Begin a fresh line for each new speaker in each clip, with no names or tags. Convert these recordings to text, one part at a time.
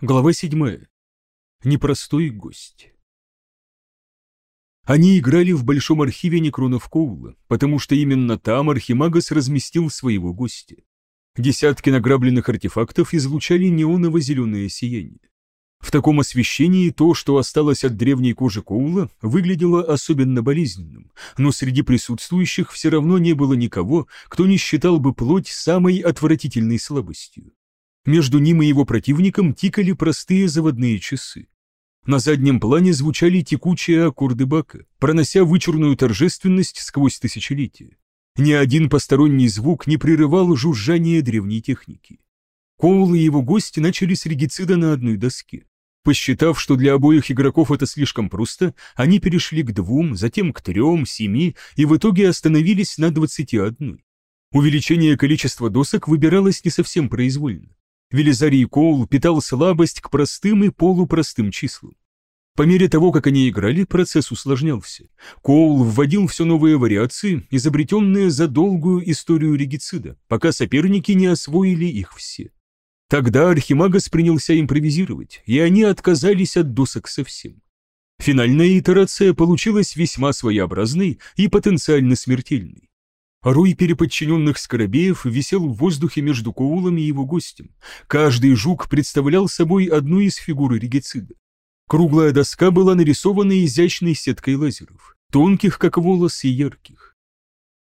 Глава 7. Непростой гость. Они играли в большом архиве некронов Коула, потому что именно там Архимагас разместил своего гостя. Десятки награбленных артефактов излучали неоново-зеленое сияние. В таком освещении то, что осталось от древней кожи Коула, выглядело особенно болезненным, но среди присутствующих все равно не было никого, кто не считал бы плоть самой отвратительной слабостью. Между ним и его противником тикали простые заводные часы. На заднем плане звучали текучие аккорды бака, пронося вычурную торжественность сквозь тысячелетия. Ни один посторонний звук не прерывал жужжание древней техники. Коул и его гости начали с регицида на одной доске. Посчитав, что для обоих игроков это слишком просто, они перешли к двум, затем к трем, семи и в итоге остановились на двадцати одной. Увеличение количества досок выбиралось не совсем произвольно. Велизарий Коул питал слабость к простым и полупростым числам. По мере того, как они играли, процесс усложнялся. Коул вводил все новые вариации, изобретенные за долгую историю регицида, пока соперники не освоили их все. Тогда Архимагас принялся импровизировать, и они отказались от досок совсем. Финальная итерация получилась весьма своеобразной и потенциально смертельной. Рой переподчиненных скоробеев висел в воздухе между Коулом и его гостем. Каждый жук представлял собой одну из фигур регицида. Круглая доска была нарисована изящной сеткой лазеров, тонких, как волос, и ярких.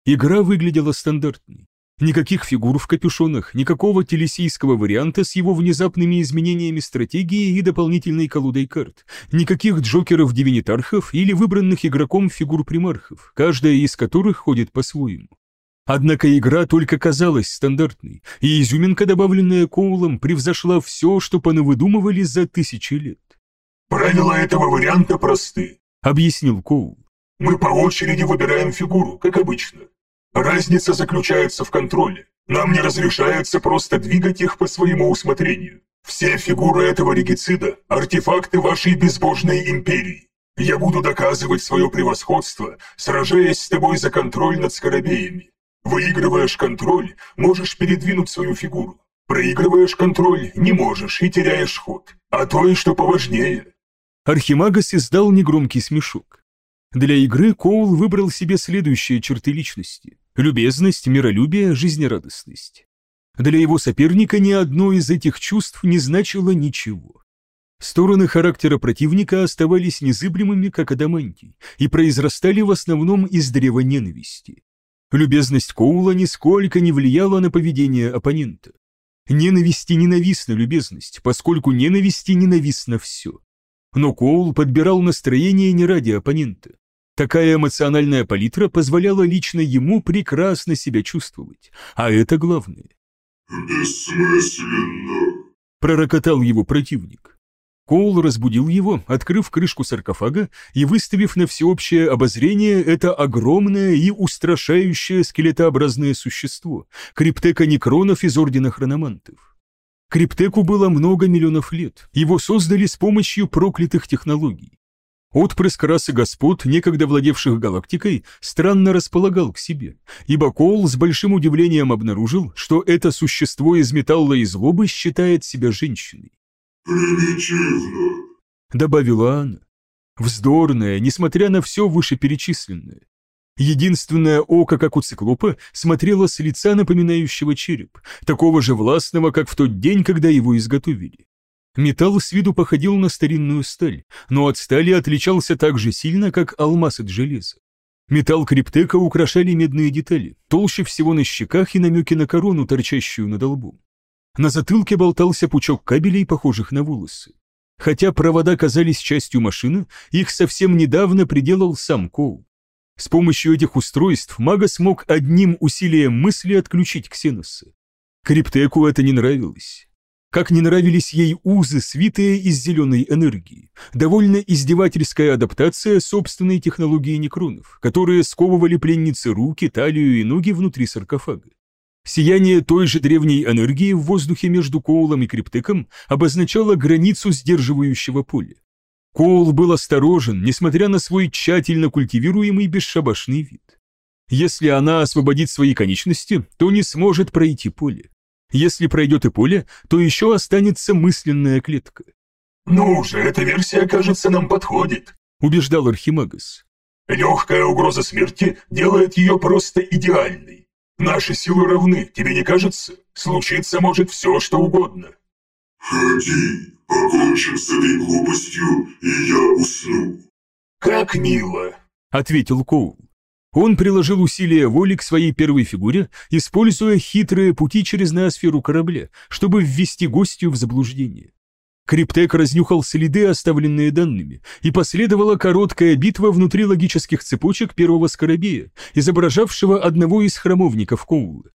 Игра выглядела стандартной. Никаких фигур в капюшонах, никакого телесийского варианта с его внезапными изменениями стратегии и дополнительной колодой карт, никаких джокеров-дивинитархов или выбранных игроком фигур-примархов, каждая из которых ходит по-своему. Однако игра только казалась стандартной, и изюминка, добавленная Коулом, превзошла все, что понавыдумывали за тысячи лет.
«Правила этого варианта просты», —
объяснил Коул.
«Мы по очереди выбираем фигуру, как обычно. Разница заключается в контроле. Нам не разрешается просто двигать их по своему усмотрению. Все фигуры этого регицида – артефакты вашей безбожной империи. Я буду доказывать свое превосходство, сражаясь с тобой за контроль над скоробеями. Выигрываешь контроль, можешь передвинуть свою фигуру. Проигрываешь контроль, не можешь и теряешь ход. А то и что поважнее.
Архимагас издал негромкий смешок. Для игры Коул выбрал себе следующие черты личности. Любезность, миролюбие, жизнерадостность. Для его соперника ни одно из этих чувств не значило ничего. Стороны характера противника оставались незыблемыми, как адамантий, и произрастали в основном из древа ненависти. Любезность Коула нисколько не влияла на поведение оппонента. Ненависти ненавистна любезность, поскольку ненависти ненавистно все. Но Коул подбирал настроение не ради оппонента. Такая эмоциональная палитра позволяла лично ему прекрасно себя чувствовать, а это главное.
«Бессмысленно!»
– пророкотал его противник. Коул разбудил его, открыв крышку саркофага и выставив на всеобщее обозрение это огромное и устрашающее скелетообразное существо, криптека некронов из Ордена Хрономантов. Криптеку было много миллионов лет, его создали с помощью проклятых технологий. Отпрыск расы господ, некогда владевших галактикой, странно располагал к себе, ибо Коул с большим удивлением обнаружил, что это существо из металла и злобы считает себя женщиной.
«Примитивно», —
добавила она. Вздорная, несмотря на все вышеперечисленное. Единственное око, как у циклопа, смотрело с лица напоминающего череп, такого же властного, как в тот день, когда его изготовили. Металл с виду походил на старинную сталь, но от стали отличался так же сильно, как алмаз от железа. Металл криптека украшали медные детали, толще всего на щеках и намеки на корону, торчащую над лбом. На затылке болтался пучок кабелей, похожих на волосы. Хотя провода казались частью машины, их совсем недавно приделал сам Коул. С помощью этих устройств мага смог одним усилием мысли отключить Ксеноса. Криптеку это не нравилось. Как не нравились ей узы, свитые из зеленой энергии. Довольно издевательская адаптация собственной технологии некронов, которые сковывали пленницы руки, талию и ноги внутри саркофага. Сияние той же древней энергии в воздухе между Коулом и Криптеком обозначало границу сдерживающего поля. Коул был осторожен, несмотря на свой тщательно культивируемый бесшабашный вид. Если она освободит свои конечности, то не сможет пройти поле. Если пройдет и поле, то еще останется мысленная клетка.
«Ну же, эта версия, кажется, нам подходит», —
убеждал Архимагас.
«Легкая угроза смерти делает ее просто идеальной. Наши силы равны, тебе не кажется? Случиться может все, что угодно».
«Ходи, покончим с этой глупостью, и я усну».
«Как мило», —
ответил Коул. Он приложил усилия воли к своей первой фигуре, используя хитрые пути через ноосферу корабля, чтобы ввести гостью в заблуждение. Криптек разнюхал следы, оставленные данными, и последовала короткая битва внутри логических цепочек первого скоробея, изображавшего одного из храмовников Коула.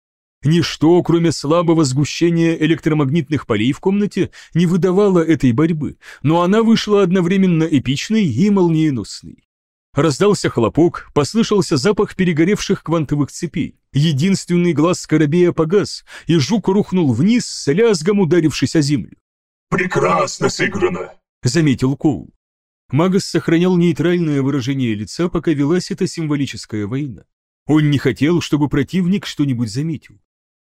Ничто, кроме слабого сгущения электромагнитных полей в комнате, не выдавало этой борьбы, но она вышла одновременно эпичной и молниеносной. Раздался хлопок, послышался запах перегоревших квантовых цепей. Единственный глаз скоробея погас, и жук рухнул вниз, с лязгом ударившись о землю.
«Прекрасно сыграно!»
— заметил Коул. Магас сохранял нейтральное выражение лица, пока велась эта символическая война. Он не хотел, чтобы противник что-нибудь заметил.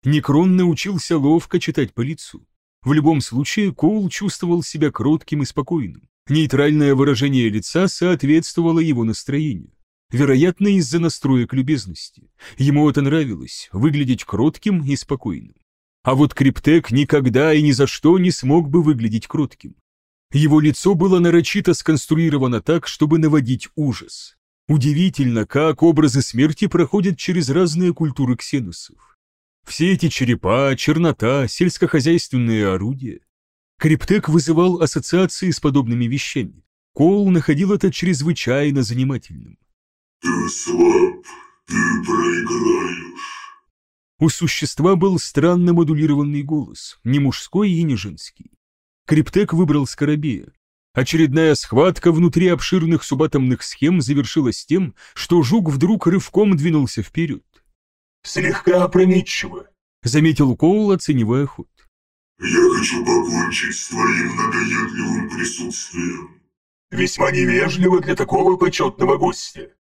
Некрон научился ловко читать по лицу. В любом случае, Коул чувствовал себя кротким и спокойным. Нейтральное выражение лица соответствовало его настроению. Вероятно, из-за настроек любезности. Ему это нравилось, выглядеть кротким и спокойным. А вот Криптек никогда и ни за что не смог бы выглядеть кротким. Его лицо было нарочито сконструировано так, чтобы наводить ужас. Удивительно, как образы смерти проходят через разные культуры ксеносов. Все эти черепа, чернота, сельскохозяйственные орудия. Криптек вызывал ассоциации с подобными вещами. Коул находил это чрезвычайно занимательным.
«Ты слаб, ты проиграешь».
У существа был странно модулированный голос, не мужской и не женский. Криптек выбрал Скоробея. Очередная схватка внутри обширных субатомных схем завершилась тем, что жук вдруг рывком двинулся вперед.
«Слегка опрометчиво», —
заметил Коул, оценивая ход.
«Я хочу покончить с твоим надоедливым присутствием».
«Весьма невежливо для такого почетного гостя».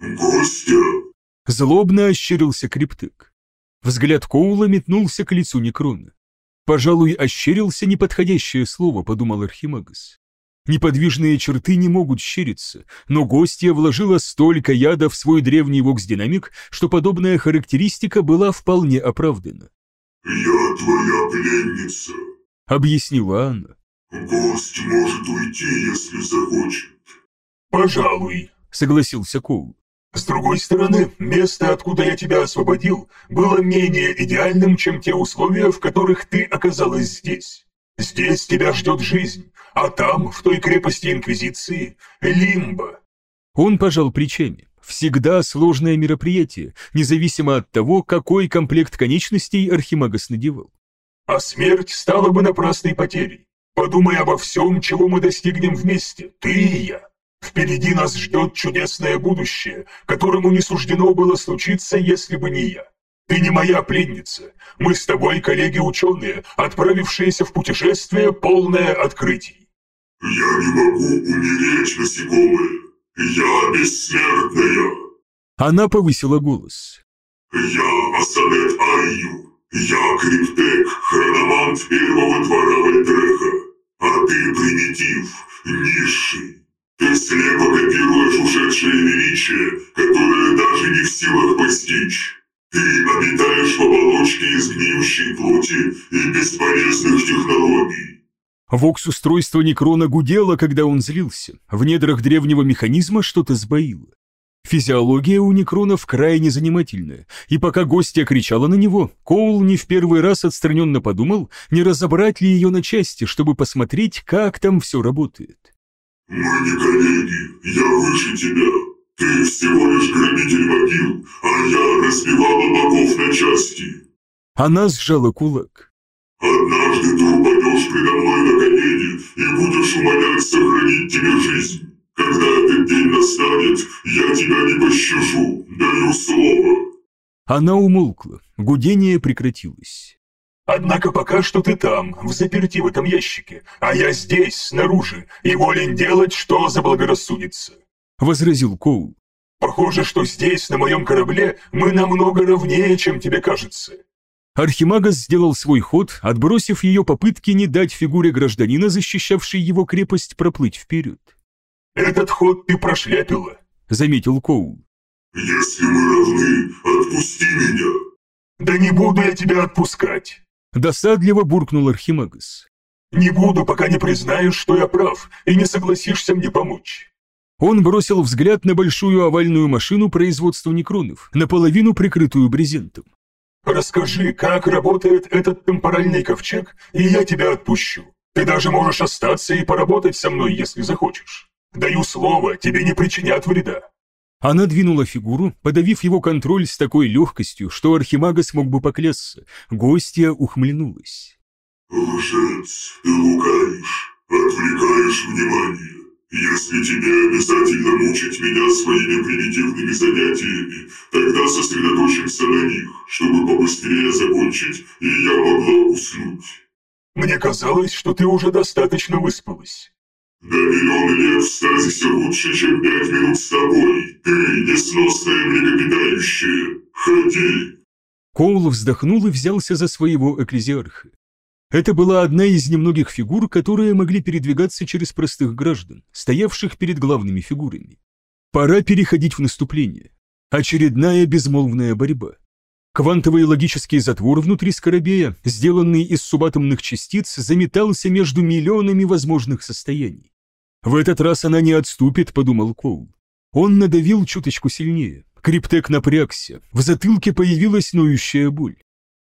«Гостя?»
Злобно ощерился Криптек. Взгляд Коула метнулся к лицу Некрона. «Пожалуй, ощерился неподходящее слово», — подумал Архимагас. Неподвижные черты не могут щериться, но гостья вложила столько яда в свой древний вокс-динамик, что подобная характеристика была вполне оправдана.
«Я твоя пленница», —
объяснила она.
«Гость может уйти, если захочет».
«Пожалуй», —
согласился Коул.
«С другой стороны, место, откуда я тебя освободил, было менее идеальным, чем те условия, в которых ты оказалась здесь. Здесь тебя ждет жизнь, а там, в той крепости Инквизиции, лимбо».
Он пожал плечами. Всегда сложное мероприятие, независимо от того, какой комплект конечностей Архимагас надевал.
«А смерть стала бы напрасной потерей. Подумай обо всем, чего мы достигнем вместе, ты и я. Впереди нас ждет чудесное будущее, которому не суждено было случиться, если бы не я. Ты не моя пленница. Мы с тобой коллеги-ученые, отправившиеся в путешествие, полное открытий.
«Я не могу умереть, насекомое. Я бессмертная!»
Она повысила голос.
«Я Асанет Айю. Я Криптек, хрономант первого двора Вальдреха. А ты примитив, низший. Ты слепо копируешь ушедшее величие, которое даже не в силах постичь. Ты обитаешь в оболочке из гниющей плоти и бесполезных технологий.
Вокс-устройство Некрона гудело, когда он злился. В недрах древнего механизма что-то сбоило. Физиология у Некронов крайне занимательная, и пока гостья кричала на него, Коул не в первый раз отстраненно подумал, не разобрать ли ее на части, чтобы посмотреть, как там все работает.
«Мы не коллеги, я выше тебя. Ты всего лишь грабитель могил, а я разбивала богов на части».
Она сжала кулак.
Однажды ты упадешь предо мной на колени и будешь умолять сохранить тебе жизнь. Когда этот день настанет, я тебя не пощажу, даю слово.
Она умолкла, гудение прекратилось.
Однако пока что ты там, в заперти в этом ящике, а я здесь, снаружи, и волен делать, что заблагорассудится.
Возразил Коул.
Похоже, что здесь, на моем корабле, мы намного равнее, чем тебе кажется.
Архимагас сделал свой ход, отбросив ее попытки не дать фигуре гражданина, защищавшей его крепость, проплыть вперед.
«Этот ход ты прошляпила», —
заметил Коул.
«Если мы равны, отпусти меня».
«Да не буду я тебя отпускать», —
досадливо буркнул Архимагас.
«Не буду, пока не признаешь, что я прав, и не согласишься мне помочь».
Он бросил взгляд на большую овальную машину производства некронов, наполовину прикрытую брезентом.
«Расскажи, как работает этот темпоральный ковчег, и я тебя отпущу. Ты даже можешь остаться и поработать со мной, если захочешь. Даю слово, тебе не причинят вреда».
Она двинула фигуру, подавив его контроль с такой легкостью, что Архимага смог бы поклясться. Гостья ухмыльнулась.
«Лжец, ты лукавишь, отвлекаешь внимание. Если тебе обязательно мучить меня своими примитивными занятиями, тогда сосредоточимся на них, чтобы побыстрее закончить, и я могла уснуть».
«Мне казалось, что ты уже достаточно выспалась».
«Да миллион лет в стазисе лучше, чем пять минут с тобой. Ты несносная млекопитающая. Ходи!»
Коул вздохнул и взялся за своего экклезиарха. Это была одна из немногих фигур, которые могли передвигаться через простых граждан, стоявших перед главными фигурами. Пора переходить в наступление. Очередная безмолвная борьба. Квантовый логический затвор внутри Скоробея, сделанный из субатомных частиц, заметался между миллионами возможных состояний. В этот раз она не отступит, подумал Коул. Он надавил чуточку сильнее. Криптек напрягся. В затылке появилась ноющая боль.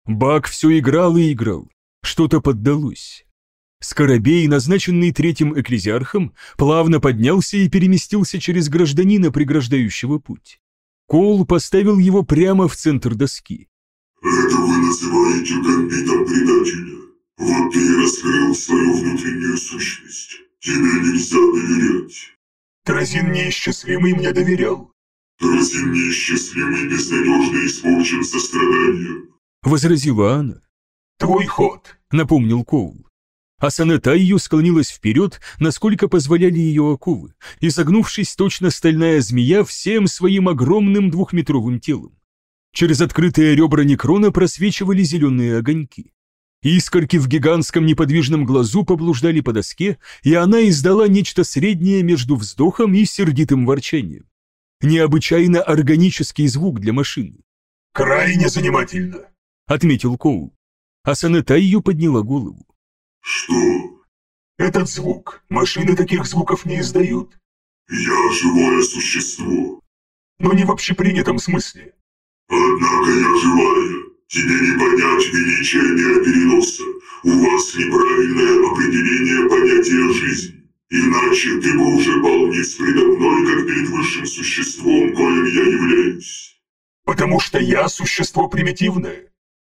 Бак все играл и играл. Что-то поддалось. Скоробей, назначенный третьим экклезиархом, плавно поднялся и переместился через гражданина, преграждающего путь. Коул поставил его прямо в центр доски.
«Это вы называете гамбитом предателя. Вот ты и раскрыл свою внутреннюю сущность. Тебе нельзя доверять.
Тразин неисчислимый мне доверял.
Тразин неисчислимый безнадежно испорчен состраданием.
Возразила она.
Твой ход,
напомнил Коул. Асанета ее склонилась вперед, насколько позволяли ее оковы, и, согнувшись, точно стальная змея всем своим огромным двухметровым телом. Через открытые ребра некрона просвечивали зеленые огоньки. Искорки в гигантском неподвижном глазу поблуждали по доске, и она издала нечто среднее между вздохом и сердитым ворчанием. Необычайно органический звук для машины.
«Крайне занимательно», —
отметил Коул. А Санетайю подняла голову.
«Что?»
«Этот звук. Машины таких звуков не издают».
«Я живое существо».
«Но не в общепринятом смысле».
«Однако я живая. Тебе не понять величия миропереноса. У вас неправильное определение понятия «жизнь». Иначе ты бы уже пал низ предо мной, как перед высшим существом, коим я являюсь.
Потому что я существо примитивное.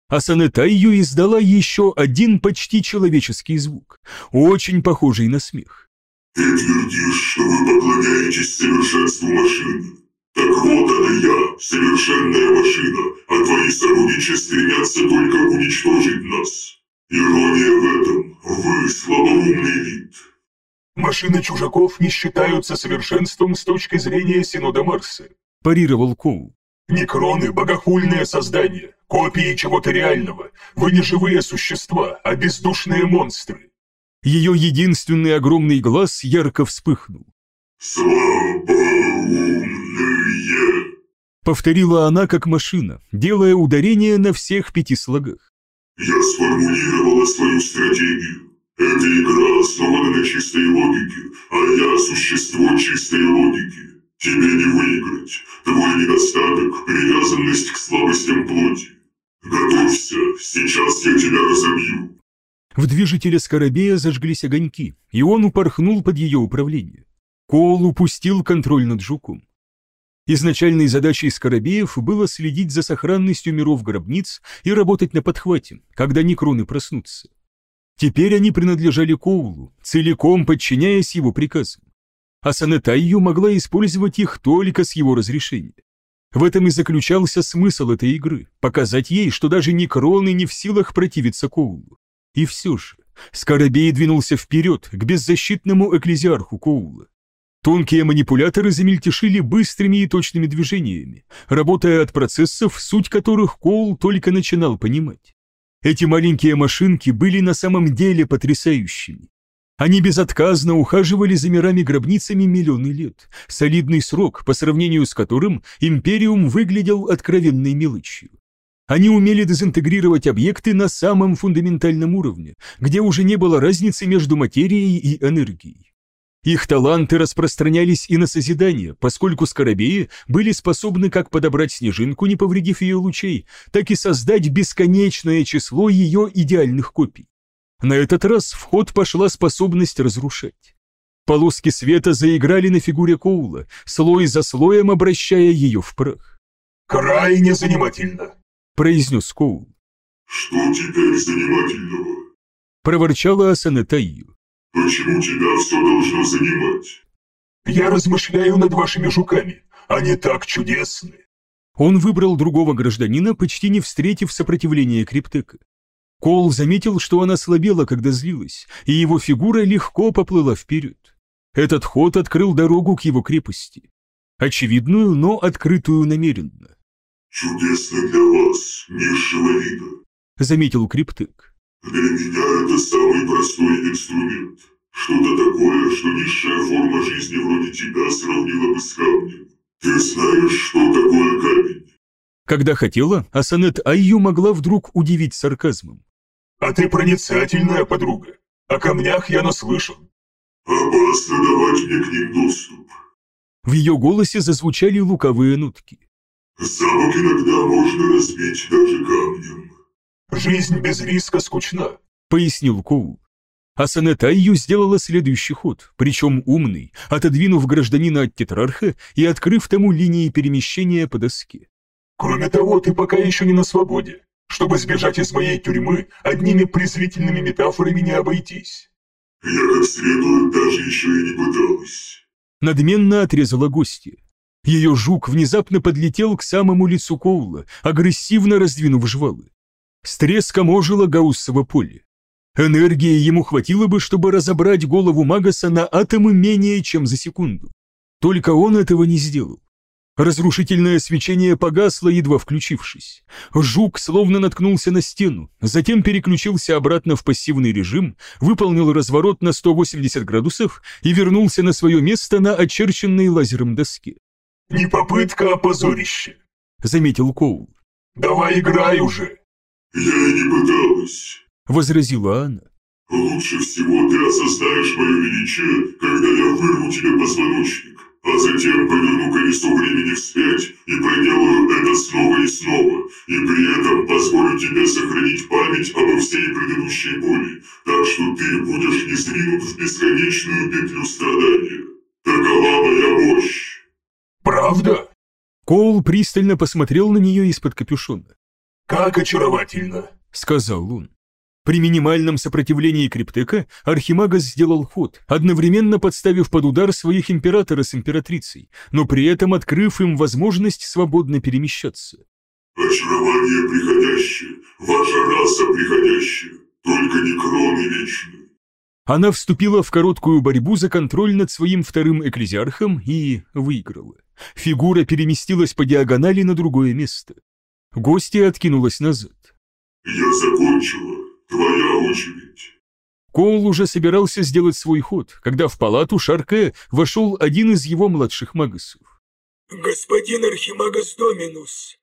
Асанетайю издала еще один почти человеческий звук, очень похожий на смех.
Ты твердишь, что вы поклоняетесь совершенству машины. Так вот она я, совершенная машина, а твои сородичи стремятся только уничтожить нас. Ирония в этом, вы слабоумный вид.
Машины чужаков не считаются совершенством с точки зрения Синода Марса.
Парировал Коул.
Некроны – богохульное создание, копии чего-то реального. Вы не живые существа, а бездушные монстры.
Ее единственный огромный глаз ярко вспыхнул.
Слабоумные.
Повторила она как машина, делая ударение на всех пяти слогах.
Я сформулировала свою стратегию. Эта игра основана на чистой логике, а я существо чистой логики. Тебе не выиграть. Твой недостаток – привязанность к слабостям плоти. Готовься, сейчас я тебя разобью.
В движителе Скоробея зажглись огоньки, и он упорхнул под ее управление. Коул упустил контроль над жуком. Изначальной задачей Скоробеев было следить за сохранностью миров гробниц и работать на подхвате, когда некроны проснутся. Теперь они принадлежали Коулу, целиком подчиняясь его приказам. А Санетайю могла использовать их только с его разрешения. В этом и заключался смысл этой игры – показать ей, что даже некроны не в силах противиться Коулу. И все же, Скоробей двинулся вперед, к беззащитному экклезиарху Коула. Тонкие манипуляторы замельтешили быстрыми и точными движениями, работая от процессов, суть которых Коул только начинал понимать. Эти маленькие машинки были на самом деле потрясающими. Они безотказно ухаживали за мирами-гробницами миллионы лет, солидный срок, по сравнению с которым Империум выглядел откровенной мелочью. Они умели дезинтегрировать объекты на самом фундаментальном уровне, где уже не было разницы между материей и энергией. Их таланты распространялись и на созидание, поскольку скоробеи были способны как подобрать снежинку, не повредив ее лучей, так и создать бесконечное число ее идеальных копий. На этот раз в ход пошла способность разрушать. Полоски света заиграли на фигуре Коула, слой за слоем обращая ее в прах.
«Крайне занимательно», —
произнес Коул.
«Что теперь занимательного?»
— проворчала Асана.
Почему тебя все должно занимать?
Я размышляю над вашими жуками. Они так чудесны.
Он выбрал другого гражданина, почти не встретив сопротивления Криптека. Кол заметил, что она слабела, когда злилась, и его фигура легко поплыла вперед. Этот ход открыл дорогу к его крепости. Очевидную, но открытую намеренно.
«Чудесно для вас, низшего вида», —
заметил Криптек.
Для меня это самый простой инструмент. Что-то такое, что низшая форма жизни вроде тебя сравнила бы с камнем. Ты знаешь, что такое камень?
Когда хотела, Асанет Айю могла вдруг удивить сарказмом.
А ты проницательная подруга. О камнях я наслышан.
Опасно давать мне к ним доступ.
В ее голосе зазвучали луковые нотки.
Замок иногда можно разбить даже камнем.
«Жизнь без риска скучна», —
пояснил Коул. Асане Тайю сделала следующий ход, причем умный, отодвинув гражданина от тетрарха и открыв тому линии перемещения по доске.
«Кроме того, ты пока еще не на свободе. Чтобы сбежать из моей тюрьмы, одними презрительными метафорами не обойтись».
«Я как следует даже еще и не пыталась».
Надменно отрезала гостья. Ее жук внезапно подлетел к самому лицу Коула, агрессивно раздвинув жвалы. С треском ожило гауссово поле. Энергии ему хватило бы, чтобы разобрать голову Магаса на атомы менее чем за секунду. Только он этого не сделал. Разрушительное свечение погасло, едва включившись. Жук словно наткнулся на стену, затем переключился обратно в пассивный режим, выполнил разворот на 180 градусов и вернулся на свое место на очерченной лазером доске.
«Не попытка, а позорище», —
заметил Коул.
«Давай играй уже».
«Я не пыталась», —
возразила она.
«Лучше всего ты осознаешь мое величие, когда я вырву тебе позвоночник, а затем поверну колесо времени вспять и проделаю это снова и снова, и при этом позволю тебе сохранить память обо всей предыдущей боли, так что ты будешь не в бесконечную петлю страдания. Такова моя мощь».
«Правда?»
Коул пристально посмотрел на нее из-под капюшона.
«Как очаровательно!»
— сказал он. При минимальном сопротивлении Криптека Архимагас сделал ход, одновременно подставив под удар своих императора с императрицей, но при этом открыв им возможность свободно перемещаться.
«Очарование приходящее, ваша раса приходящая, только не кроны вечные».
Она вступила в короткую борьбу за контроль над своим вторым экклезиархом и выиграла. Фигура переместилась по диагонали на другое место. Гостья откинулась назад.
«Я закончила. Твоя очередь».
Коул уже собирался сделать свой ход, когда в палату Шарке вошел один из его младших магасов.
«Господин Архимагас Доминус!»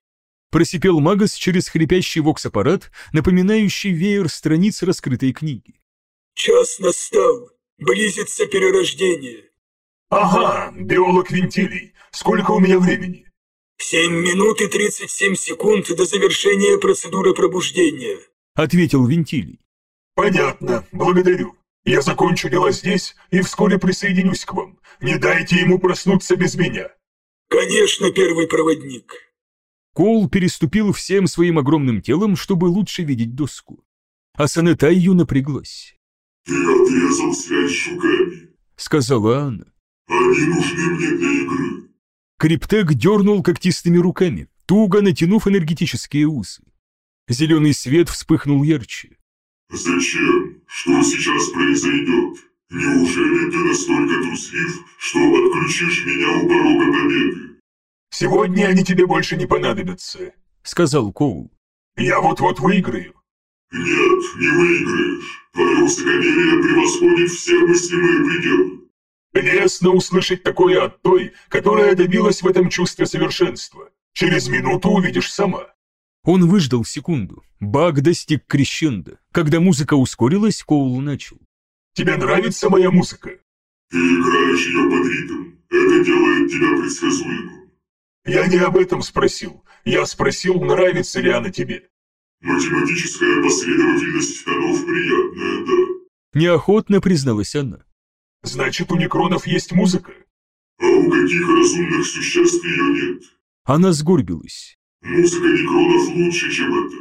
Просипел магас через хрипящий вокс-аппарат, напоминающий веер страниц раскрытой книги.
«Час настал. Близится перерождение».
«Ага, биолог Вентилий. Сколько у меня времени?»
«Семь минут и тридцать семь секунд до завершения процедуры пробуждения», —
ответил Вентилий.
«Понятно, благодарю. Я закончу дела здесь и вскоре присоединюсь к вам. Не дайте ему проснуться без меня».
«Конечно, первый проводник».
Кол переступил всем своим огромным телом, чтобы лучше видеть доску. А Санетайю напряглась.
«Ты отрезал связь с жуками», —
сказала она.
«Они нужны мне для игры».
Криптек дернул когтистыми руками, туго натянув энергетические усы. Зеленый свет вспыхнул ярче.
«Зачем? Что сейчас произойдет? Неужели ты настолько труслив, что отключишь меня у порога победы?»
«Сегодня они тебе больше не понадобятся», —
сказал Коул.
«Я вот-вот выиграю».
Нет, не выиграешь. Твое высокомерие превосходит все мыслимые пределы.
Лестно услышать такое от той, которая добилась в этом чувстве совершенства. Через минуту увидишь сама.
Он выждал секунду. Баг достиг крещенда. Когда музыка ускорилась, Коул начал.
Тебе нравится моя музыка?
Ты играешь ее под ритм. Это делает тебя предсказуемым.
Я не об этом спросил. Я спросил, нравится ли она тебе.
Математическая последовательность тонов приятная, да.
Неохотно призналась она.
Значит, у некронов есть музыка?
А у каких разумных существ ее нет?
Она сгорбилась.
Музыка некронов лучше, чем это.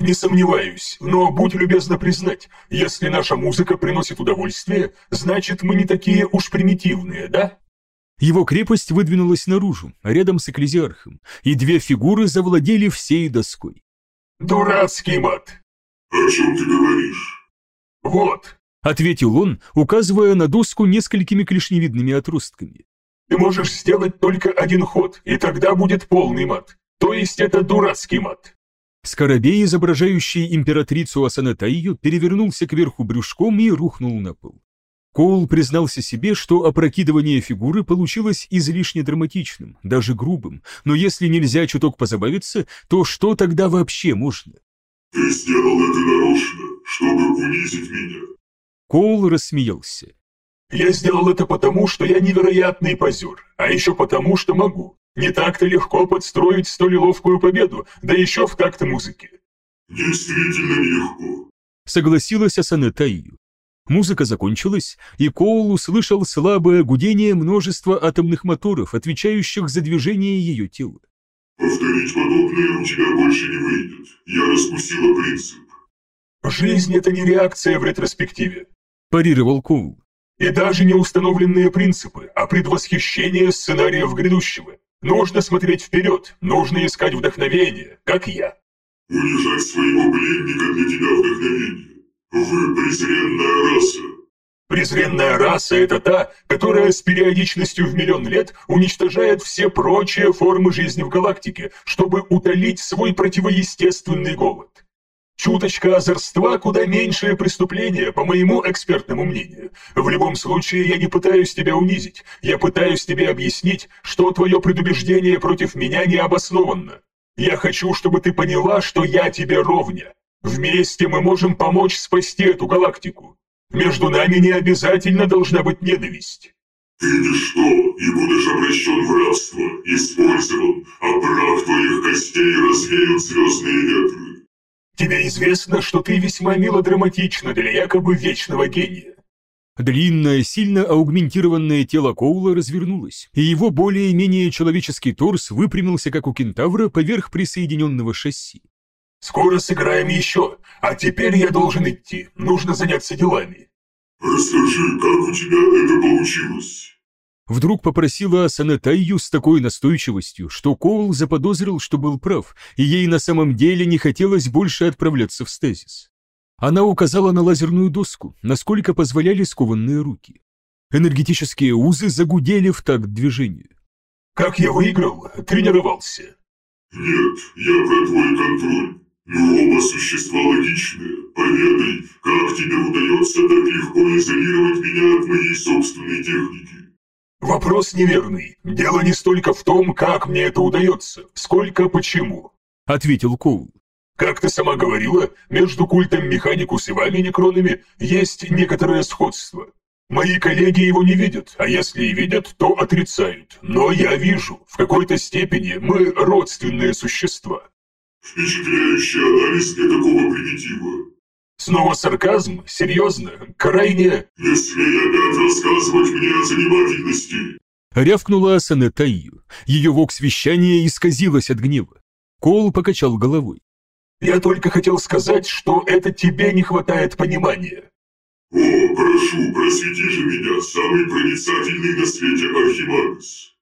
Не сомневаюсь, но будь любезна признать, если наша музыка приносит удовольствие, значит мы не такие уж примитивные, да?
Его крепость выдвинулась наружу, рядом с экклезиархом, и две фигуры завладели всей доской.
Дурацкий мат!
О чем ты говоришь?
Вот,
Ответил он, указывая на доску несколькими клешневидными отростками.
ты можешь сделать только один ход, и тогда будет полный мат. То есть это дурацкий мат.
Скоробей, изображающий императрицу Асанатаию, перевернулся кверху брюшком и рухнул на пол. Коул признался себе, что опрокидывание фигуры получилось излишне драматичным, даже грубым, но если нельзя чуток позабавиться, то что тогда вообще можно?
Ты сделал это нарочно, чтобы унизить меня.
Коул рассмеялся.
Я сделал это потому, что я невероятный позер, а еще потому, что могу. Не так-то легко подстроить столь ловкую победу, да еще в такт музыки.
Действительно нелегко.
Согласилась Асана Таию. Музыка закончилась, и Коул услышал слабое гудение множества атомных моторов, отвечающих за движение ее тела.
Повторить подобное у тебя больше не выйдет. Я раскусила принцип.
Жизнь — это не реакция в ретроспективе.
Парировал Коул.
И даже не установленные принципы, а предвосхищение сценариев грядущего. Нужно смотреть вперед, нужно искать вдохновение, как я.
Унижать своего пленника для тебя вдохновение. Вы презренная раса.
Презренная раса – это та, которая с периодичностью в миллион лет уничтожает все прочие формы жизни в галактике, чтобы утолить свой противоестественный голод. Чуточка озорства – куда меньшее преступление, по моему экспертному мнению. В любом случае, я не пытаюсь тебя унизить. Я пытаюсь тебе объяснить, что твое предубеждение против меня не обоснованно. Я хочу, чтобы ты поняла, что я тебе ровня. Вместе мы можем помочь спасти эту галактику. Между нами не обязательно должна быть ненависть.
Ты ничто, и будешь обращен в рабство, использован, а прах твоих костей развеют звездные ветры.
Тебе известно, что ты весьма мелодраматична для якобы вечного гения.
Длинное, сильно аугментированное тело Коула развернулось, и его более-менее человеческий торс выпрямился, как у кентавра, поверх присоединенного шасси.
Скоро сыграем еще, а теперь я должен идти, нужно заняться делами.
Расскажи, как у тебя это получилось?
Вдруг попросила Асана Тайю с такой настойчивостью, что Коул заподозрил, что был прав, и ей на самом деле не хотелось больше отправляться в стазис. Она указала на лазерную доску, насколько позволяли скованные руки. Энергетические узы загудели в такт движению.
Как я выиграл? Тренировался.
Нет, я про твой контроль. Мы оба существа логичные. Поведай, как тебе удается так легко изолировать меня от моей собственной техники?
Вопрос неверный. Дело не столько в том, как мне это удается, сколько почему.
Ответил Коул.
Как ты сама говорила, между культом Механикус и вами, некронами, есть некоторое сходство. Мои коллеги его не видят, а если и видят, то отрицают. Но я вижу, в какой-то степени мы родственные существа.
Впечатляющий анализ для такого примитива.
Снова сарказм? Серьезно? Крайне...
Не смей опять рассказывать мне о занимательности.
Рявкнула Асана Таию. Ее вокс-вещание исказилось от гнева. Коул покачал головой.
Я только хотел сказать, что это тебе не хватает понимания.
О, прошу, просвети же меня, самый проницательный на свете Архимагас.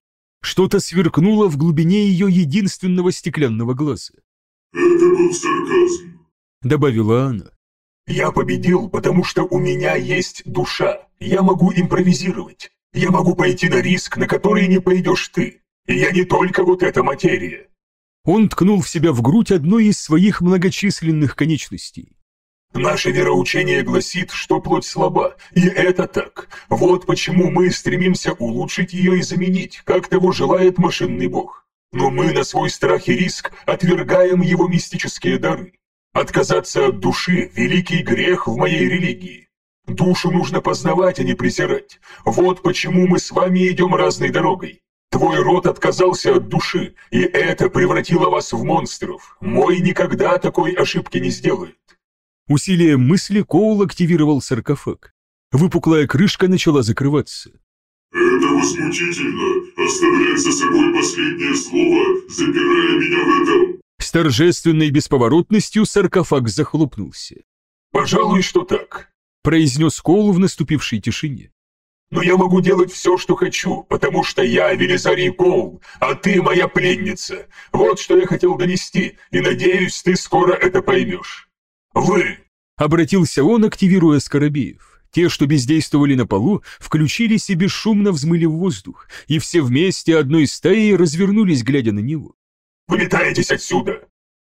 Что-то сверкнуло в глубине ее единственного стеклянного глаза.
Это был сарказм.
Добавила она.
Я победил, потому что у меня есть душа. Я могу импровизировать. Я могу пойти на риск, на который не пойдешь ты. И я не только вот эта материя.
Он ткнул в себя в грудь одной из своих многочисленных конечностей.
Наше вероучение гласит, что плоть слаба, и это так. Вот почему мы стремимся улучшить ее и заменить, как того желает машинный бог. Но мы на свой страх и риск отвергаем его мистические дары. Отказаться от души – великий грех в моей религии. Душу нужно познавать, а не презирать. Вот почему мы с вами идем разной дорогой. Твой род отказался от души, и это превратило вас в монстров. Мой никогда такой ошибки не сделает.
Усилием мысли Коул активировал саркофаг. Выпуклая крышка начала закрываться.
Это возмутительно, оставлять за собой последнее слово, запирая меня в этом.
С торжественной бесповоротностью саркофаг захлопнулся.
«Пожалуй, что так», —
произнес Коул в наступившей тишине.
«Но я могу делать все, что хочу, потому что я Велизарий Коул, а ты моя пленница. Вот что я хотел донести, и надеюсь, ты скоро это поймешь. Вы!»
— обратился он, активируя Скоробеев. Те, что бездействовали на полу, включились и бесшумно взмыли в воздух, и все вместе одной стаей развернулись, глядя на него.
Вылетаетесь отсюда!»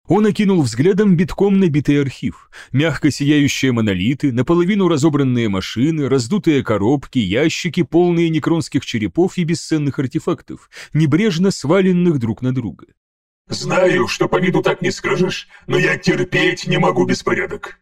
Он окинул взглядом битком набитый архив. Мягко сияющие монолиты, наполовину разобранные машины, раздутые коробки, ящики, полные некронских черепов и бесценных артефактов, небрежно сваленных друг на друга.
«Знаю, что по виду так не скажешь, но я терпеть не могу беспорядок.